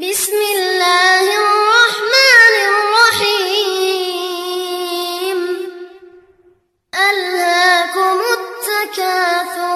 بسم الله الرحمن الرحيم. ألهاكم التكاثر.